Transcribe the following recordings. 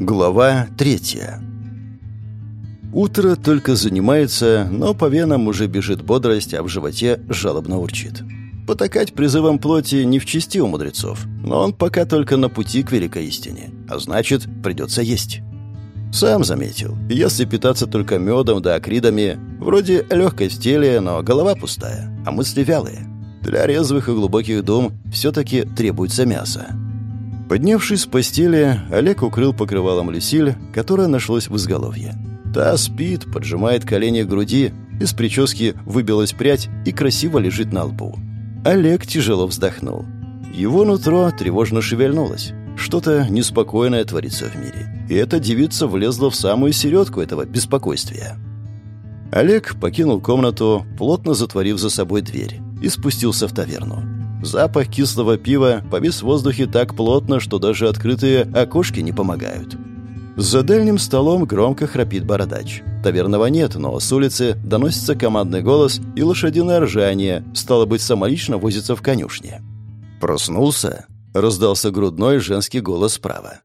Глава третья. Утро только занимается, но по венам уже бежит бодрость, а в животе жалобно урчит. Потакать призывом плоти не в чести у мудрецов, но он пока только на пути к великой истине, а значит, придется есть. Сам заметил, если питаться только медом да акридами, вроде легкой в теле, но голова пустая, а мысли вялые. Для резвых и глубоких дум все-таки требуется мясо. Поднявшись с постели, Олег укрыл покрывалом Люсиль, которая нашлась в изголовье. Та спит, поджимает колени к груди, из прически выбилась прядь и красиво лежит на лбу. Олег тяжело вздохнул. Его нутро тревожно шевельнулось. Что-то неспокойное творится в мире. И эта девица влезла в самую середку этого беспокойствия. Олег покинул комнату, плотно затворив за собой дверь, и спустился в таверну. Запах кислого пива повис в воздухе так плотно, что даже открытые окошки не помогают. За дальним столом громко храпит бородач. Таверного нет, но с улицы доносится командный голос и лошадиное ржание, стало быть, самолично возится в конюшне. «Проснулся?» — раздался грудной женский голос справа.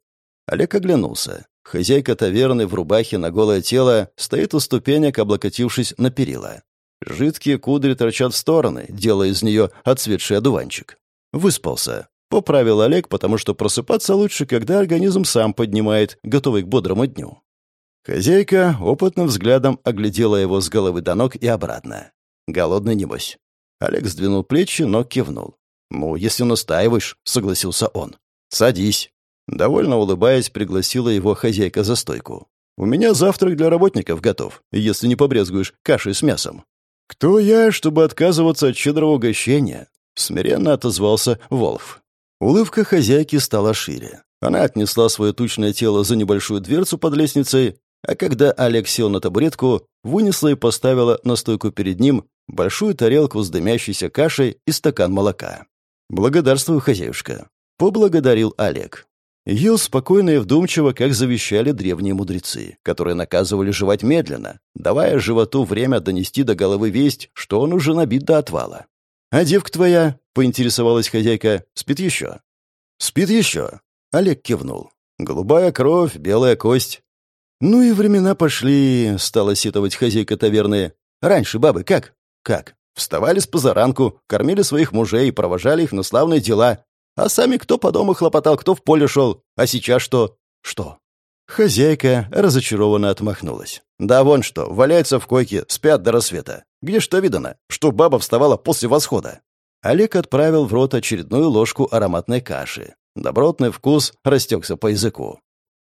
Олег оглянулся. Хозяйка таверны в рубахе на голое тело стоит у ступенек, облокотившись на перила. Жидкие кудри торчат в стороны, делая из нее отцветший одуванчик. Выспался. Поправил Олег, потому что просыпаться лучше, когда организм сам поднимает, готовый к бодрому дню. Хозяйка опытным взглядом оглядела его с головы до ног и обратно. Голодный небось. Олег сдвинул плечи, но кивнул. «Ну, если настаиваешь», — согласился он. «Садись». Довольно улыбаясь, пригласила его хозяйка за стойку. «У меня завтрак для работников готов, если не побрезгуешь кашей с мясом». «Кто я, чтобы отказываться от щедрого угощения?» — смиренно отозвался Волф. Улыбка хозяйки стала шире. Она отнесла свое тучное тело за небольшую дверцу под лестницей, а когда Олег сел на табуретку, вынесла и поставила на стойку перед ним большую тарелку с дымящейся кашей и стакан молока. «Благодарствую, хозяюшка», — поблагодарил Олег. Ел спокойно и вдумчиво, как завещали древние мудрецы, которые наказывали жевать медленно, давая животу время донести до головы весть, что он уже набит до отвала. «А девка твоя?» — поинтересовалась хозяйка. «Спит еще?» «Спит еще?» — Олег кивнул. «Голубая кровь, белая кость». «Ну и времена пошли», — стала сетовать хозяйка таверны. «Раньше бабы как?» «Как?» Вставали с позаранку, кормили своих мужей провожали их на славные дела, а сами кто по дому хлопотал, кто в поле шел. А сейчас что? Что? Хозяйка разочарованно отмахнулась. Да вон что, валяются в койке, спят до рассвета. Где что видано, что баба вставала после восхода? Олег отправил в рот очередную ложку ароматной каши. Добротный вкус растекся по языку.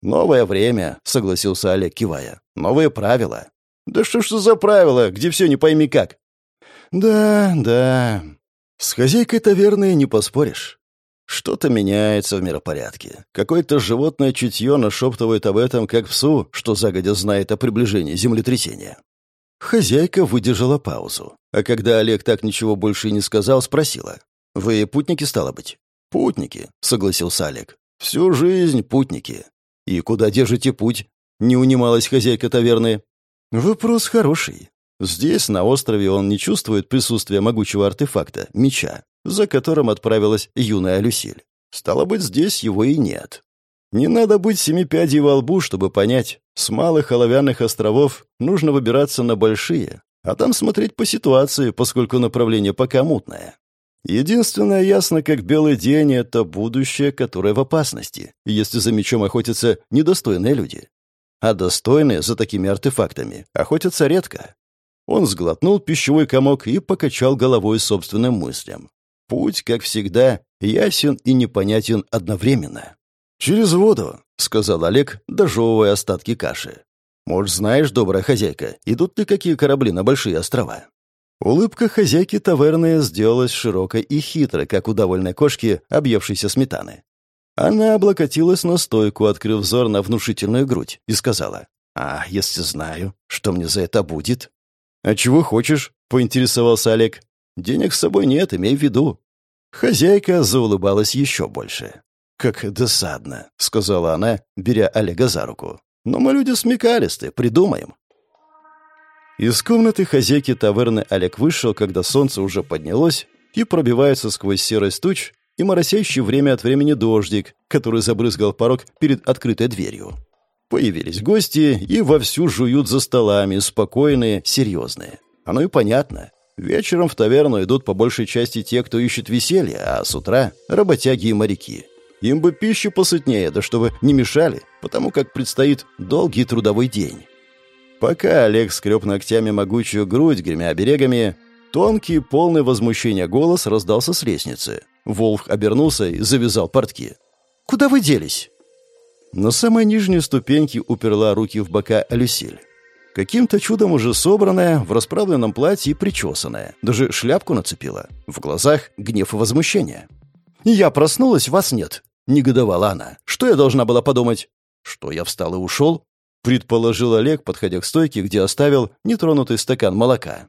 «Новое время», — согласился Олег, кивая. «Новые правила». «Да что ж за правила, где все не пойми как?» «Да, да. С хозяйкой таверны не поспоришь. Что-то меняется в миропорядке. Какое-то животное чутье нашептывает об этом, как псу, что загодя знает о приближении землетрясения. Хозяйка выдержала паузу, а когда Олег так ничего больше и не сказал, спросила. «Вы путники, стало быть?» «Путники», — согласился Олег. «Всю жизнь путники». «И куда держите путь?» — не унималась хозяйка таверны. «Вопрос хороший. Здесь, на острове, он не чувствует присутствия могучего артефакта — меча за которым отправилась юная Люсиль. Стало быть, здесь его и нет. Не надо быть семи пядей во лбу, чтобы понять, с малых оловянных островов нужно выбираться на большие, а там смотреть по ситуации, поскольку направление пока мутное. Единственное ясно, как белый день, это будущее, которое в опасности, если за мечом охотятся недостойные люди. А достойные за такими артефактами охотятся редко. Он сглотнул пищевой комок и покачал головой собственным мыслям. Путь, как всегда, ясен и непонятен одновременно. «Через воду», — сказал Олег, дожевывая остатки каши. «Может, знаешь, добрая хозяйка, идут ли какие корабли на большие острова?» Улыбка хозяйки таверны сделалась широкой и хитрой, как у довольной кошки, объевшейся сметаны. Она облокотилась на стойку, открыв взор на внушительную грудь, и сказала, «А если знаю, что мне за это будет?» «А чего хочешь?» — поинтересовался Олег. Денег с собой нет, имей в виду». Хозяйка заулыбалась еще больше. «Как досадно», — сказала она, беря Олега за руку. «Но мы люди смекалисты, придумаем». Из комнаты хозяйки таверны Олег вышел, когда солнце уже поднялось и пробивается сквозь серость туч и моросящий время от времени дождик, который забрызгал порог перед открытой дверью. Появились гости и вовсю жуют за столами, спокойные, серьезные. Оно и понятно. Вечером в таверну идут по большей части те, кто ищет веселье, а с утра — работяги и моряки. Им бы пищу посытнее, да чтобы не мешали, потому как предстоит долгий трудовой день. Пока Олег скреб ногтями могучую грудь, гремя оберегами, тонкий, полный возмущения голос раздался с лестницы. Волк обернулся и завязал портки. «Куда вы делись?» На самой нижней ступеньке уперла руки в бока Люсиль. Каким-то чудом уже собранная, в расправленном платье и причесанная. Даже шляпку нацепила. В глазах гнев и возмущение. «Я проснулась, вас нет», — негодовала она. «Что я должна была подумать?» «Что я встал и ушел?» — предположил Олег, подходя к стойке, где оставил нетронутый стакан молока.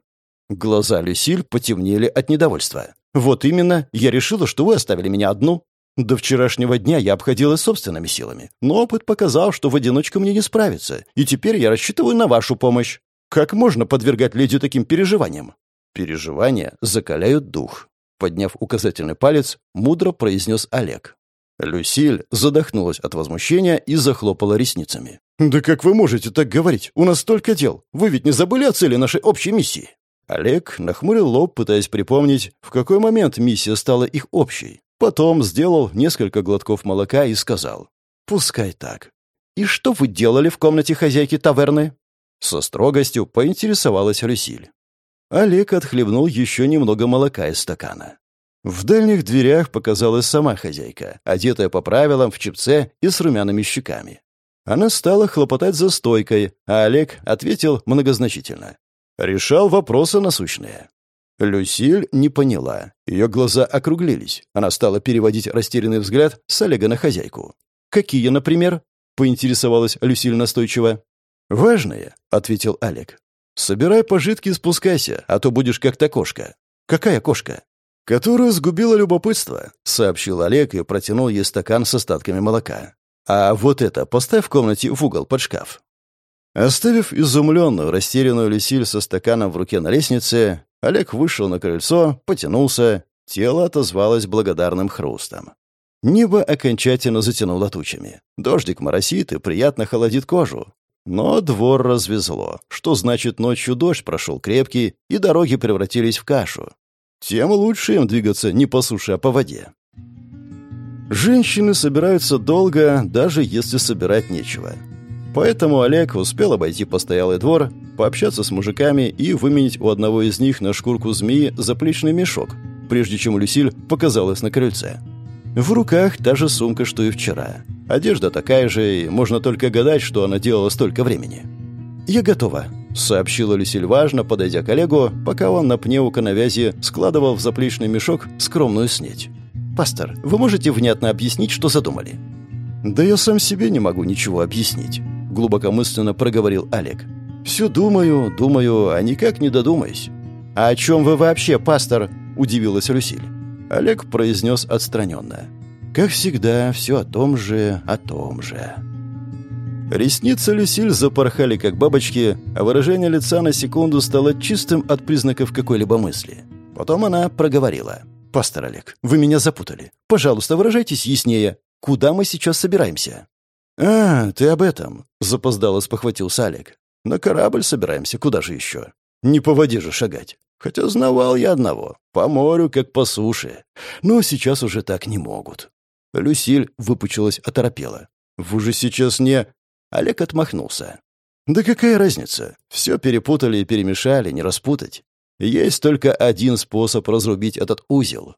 Глаза Люсиль потемнели от недовольства. «Вот именно, я решила, что вы оставили меня одну. До вчерашнего дня я обходилась собственными силами, но опыт показал, что в одиночку мне не справиться, и теперь я рассчитываю на вашу помощь. Как можно подвергать леди таким переживаниям? Переживания закаляют дух. Подняв указательный палец, мудро произнес Олег. Люсиль задохнулась от возмущения и захлопала ресницами. «Да как вы можете так говорить? У нас столько дел. Вы ведь не забыли о цели нашей общей миссии?» Олег нахмурил лоб, пытаясь припомнить, в какой момент миссия стала их общей. Потом сделал несколько глотков молока и сказал. «Пускай так. И что вы делали в комнате хозяйки таверны?» Со строгостью поинтересовалась Люсиль. Олег отхлебнул еще немного молока из стакана. В дальних дверях показалась сама хозяйка, одетая по правилам в чепце и с румяными щеками. Она стала хлопотать за стойкой, а Олег ответил многозначительно. Решал вопросы насущные. Люсиль не поняла. Ее глаза округлились. Она стала переводить растерянный взгляд с Олега на хозяйку. «Какие, например?» — поинтересовалась Люсиль настойчиво. «Важные», — ответил Олег. «Собирай пожитки и спускайся, а то будешь как та кошка». «Какая кошка?» «Которую сгубило любопытство», — сообщил Олег и протянул ей стакан с остатками молока. «А вот это поставь в комнате в угол под шкаф». Оставив изумленную, растерянную Люсиль со стаканом в руке на лестнице, Олег вышел на крыльцо, потянулся, тело отозвалось благодарным хрустом. Небо окончательно затянуло тучами. Дождик моросит и приятно холодит кожу. Но двор развезло, что значит ночью дождь прошел крепкий, и дороги превратились в кашу. Тем лучше им двигаться не по суше, а по воде. Женщины собираются долго, даже если собирать нечего. Поэтому Олег успел обойти постоялый двор, пообщаться с мужиками и выменить у одного из них на шкурку змеи заплечный мешок, прежде чем Люсиль показалась на крыльце. В руках та же сумка, что и вчера. Одежда такая же, и можно только гадать, что она делала столько времени. «Я готова», — сообщила Люсиль важно, подойдя к Олегу, пока он на пне у коновязи складывал в заплечный мешок скромную снеть. «Пастор, вы можете внятно объяснить, что задумали?» «Да я сам себе не могу ничего объяснить», глубокомысленно проговорил Олег. «Все думаю, думаю, а никак не додумаюсь». «А о чем вы вообще, пастор?» – удивилась Люсиль. Олег произнес отстраненно. «Как всегда, все о том же, о том же». Ресницы Люсиль запорхали, как бабочки, а выражение лица на секунду стало чистым от признаков какой-либо мысли. Потом она проговорила. «Пастор Олег, вы меня запутали. Пожалуйста, выражайтесь яснее. Куда мы сейчас собираемся?» «А, ты об этом», — запоздало спохватился Олег. «На корабль собираемся, куда же еще? Не по воде же шагать. Хотя знавал я одного. По морю, как по суше. Но сейчас уже так не могут». Люсиль выпучилась, оторопела. «Вы же сейчас не...» Олег отмахнулся. «Да какая разница? Все перепутали и перемешали, не распутать. Есть только один способ разрубить этот узел.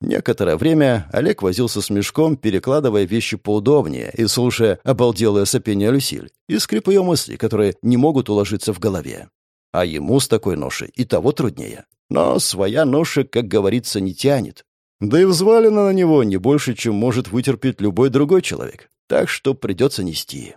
Некоторое время Олег возился с мешком, перекладывая вещи поудобнее и слушая обалделое сопение Люсиль и скрип ее мыслей, которые не могут уложиться в голове. А ему с такой ношей и того труднее. Но своя ноша, как говорится, не тянет. Да и взвалено на него не больше, чем может вытерпеть любой другой человек. Так что придется нести.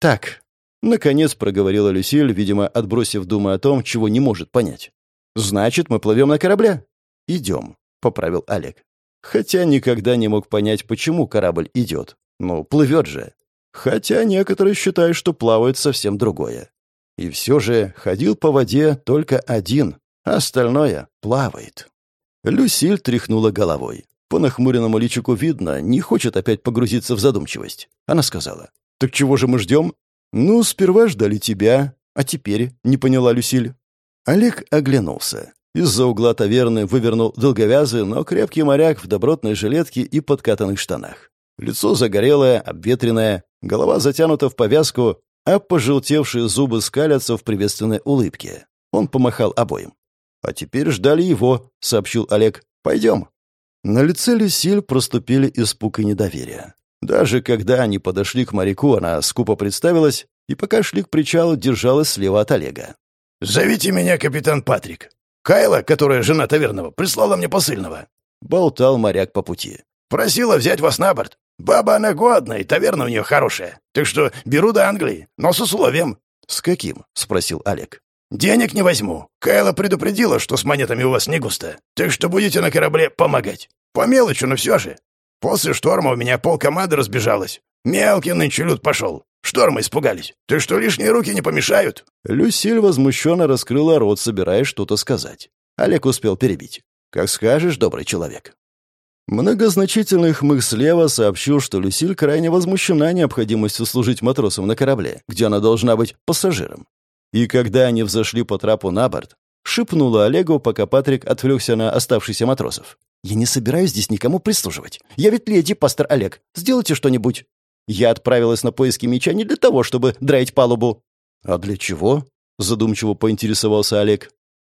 «Так», — наконец проговорила Люсиль, видимо, отбросив думы о том, чего не может понять. «Значит, мы плывем на корабле?» «Идем», — поправил Олег. Хотя никогда не мог понять, почему корабль идет. Ну, плывет же. Хотя некоторые считают, что плавает совсем другое. И все же ходил по воде только один, а остальное плавает. Люсиль тряхнула головой. По нахмуренному личику видно, не хочет опять погрузиться в задумчивость. Она сказала, Так чего же мы ждем? Ну, сперва ждали тебя, а теперь, не поняла Люсиль. Олег оглянулся. Из-за угла таверны вывернул долговязый, но крепкий моряк в добротной жилетке и подкатанных штанах. Лицо загорелое, обветренное, голова затянута в повязку, а пожелтевшие зубы скалятся в приветственной улыбке. Он помахал обоим. «А теперь ждали его», — сообщил Олег. «Пойдем». На лице Люсиль проступили испуг и недоверие. Даже когда они подошли к моряку, она скупо представилась и пока шли к причалу, держалась слева от Олега. «Зовите меня капитан Патрик. Кайла, которая жена таверного, прислала мне посыльного». Болтал моряк по пути. «Просила взять вас на борт. Баба она годная, и таверна у нее хорошая. Так что беру до Англии, но с условием». «С каким?» — спросил Олег. «Денег не возьму. Кайла предупредила, что с монетами у вас не густо. Так что будете на корабле помогать. По мелочи, но все же. После шторма у меня пол команды разбежалась. Мелкий нынче люд пошел. Шторма испугались. Ты что, лишние руки не помешают?» Люсиль возмущенно раскрыла рот, собираясь что-то сказать. Олег успел перебить. «Как скажешь, добрый человек». Многозначительный хмык слева сообщил, что Люсиль крайне возмущена необходимостью служить матросом на корабле, где она должна быть пассажиром. И когда они взошли по трапу на борт, шепнула Олегу, пока Патрик отвлекся на оставшихся матросов. «Я не собираюсь здесь никому прислуживать. Я ведь леди, пастор Олег. Сделайте что-нибудь». Я отправилась на поиски меча не для того, чтобы драить палубу. «А для чего?» — задумчиво поинтересовался Олег.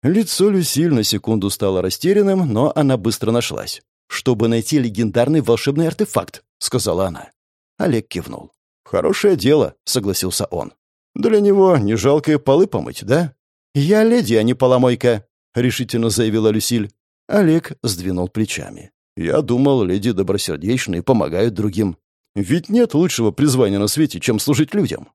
Лицо Люсиль на секунду стало растерянным, но она быстро нашлась чтобы найти легендарный волшебный артефакт», — сказала она. Олег кивнул. «Хорошее дело», — согласился он. «Для него не жалко и полы помыть, да?» «Я леди, а не поломойка», — решительно заявила Люсиль. Олег сдвинул плечами. «Я думал, леди добросердечные помогают другим. Ведь нет лучшего призвания на свете, чем служить людям».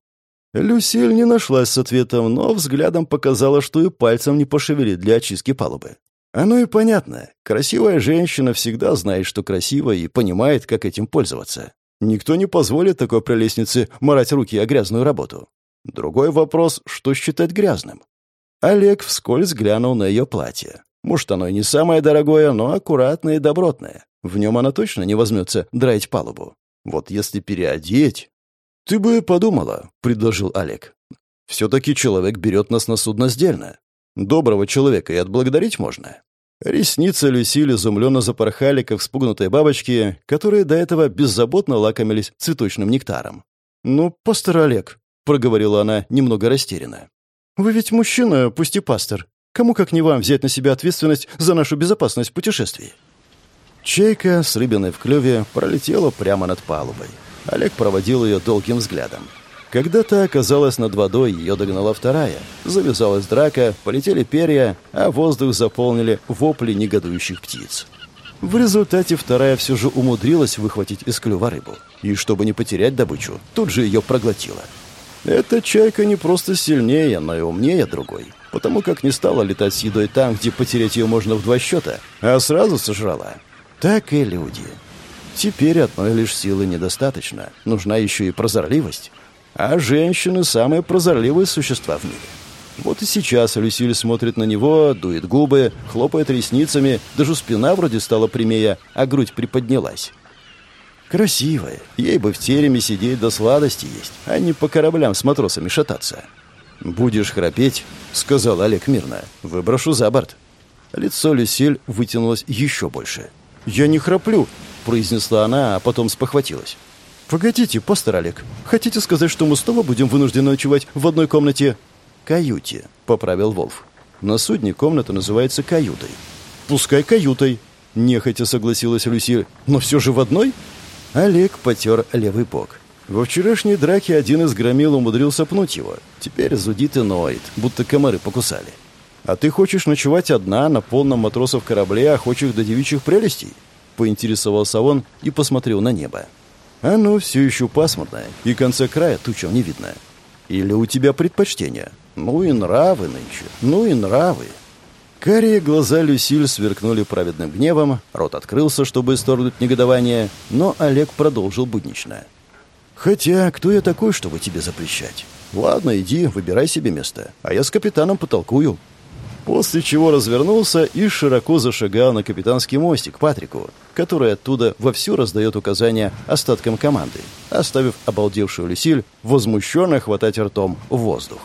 Люсиль не нашлась с ответом, но взглядом показала, что и пальцем не пошевелит для очистки палубы. Оно и понятно. Красивая женщина всегда знает, что красиво, и понимает, как этим пользоваться. Никто не позволит такой прелестнице морать руки о грязную работу. Другой вопрос, что считать грязным. Олег вскользь глянул на ее платье. Может, оно и не самое дорогое, но аккуратное и добротное. В нем она точно не возьмется драить палубу. Вот если переодеть... «Ты бы подумала», — предложил Олег. «Все-таки человек берет нас на судно сдельно. Доброго человека и отблагодарить можно. Ресницы Люсиль изумленно запорхали, как вспугнутые бабочки, которые до этого беззаботно лакомились цветочным нектаром. «Ну, пастор Олег», — проговорила она немного растерянно. «Вы ведь мужчина, пусть и пастор. Кому как не вам взять на себя ответственность за нашу безопасность в путешествии?» Чайка с рыбиной в клюве пролетела прямо над палубой. Олег проводил ее долгим взглядом. Когда та оказалась над водой, ее догнала вторая. Завязалась драка, полетели перья, а воздух заполнили вопли негодующих птиц. В результате вторая все же умудрилась выхватить из клюва рыбу. И чтобы не потерять добычу, тут же ее проглотила. Эта чайка не просто сильнее, но и умнее другой. Потому как не стала летать с едой там, где потерять ее можно в два счета, а сразу сожрала. Так и люди. Теперь одной лишь силы недостаточно. Нужна еще и прозорливость. А женщины — самые прозорливые существа в мире. Вот и сейчас Люсиль смотрит на него, дует губы, хлопает ресницами, даже спина вроде стала прямее, а грудь приподнялась. Красивая. Ей бы в тереме сидеть до сладости есть, а не по кораблям с матросами шататься. «Будешь храпеть», — сказал Олег мирно, — «выброшу за борт». Лицо Люсиль вытянулось еще больше. «Я не храплю», — произнесла она, а потом спохватилась. «Погодите, пастор Олег, хотите сказать, что мы снова будем вынуждены ночевать в одной комнате?» «Каюте», — поправил Волф. «На судне комната называется каютой». «Пускай каютой», — нехотя согласилась Люси. «Но все же в одной?» Олег потер левый бок. Во вчерашней драке один из громил умудрился пнуть его. Теперь зудит и ноет, будто комары покусали. «А ты хочешь ночевать одна на полном матросов корабле, охочих до девичьих прелестей?» Поинтересовался он и посмотрел на небо. Оно все еще пасмурное, и конца края тучам не видно. Или у тебя предпочтение? Ну и нравы нынче, ну и нравы. Карие глаза Люсиль сверкнули праведным гневом, рот открылся, чтобы исторгнуть негодование, но Олег продолжил буднично. «Хотя, кто я такой, чтобы тебе запрещать? Ладно, иди, выбирай себе место, а я с капитаном потолкую». После чего развернулся и широко зашагал на капитанский мостик Патрику, который оттуда вовсю раздает указания остаткам команды, оставив обалдевшую Люсиль возмущенно хватать ртом воздух.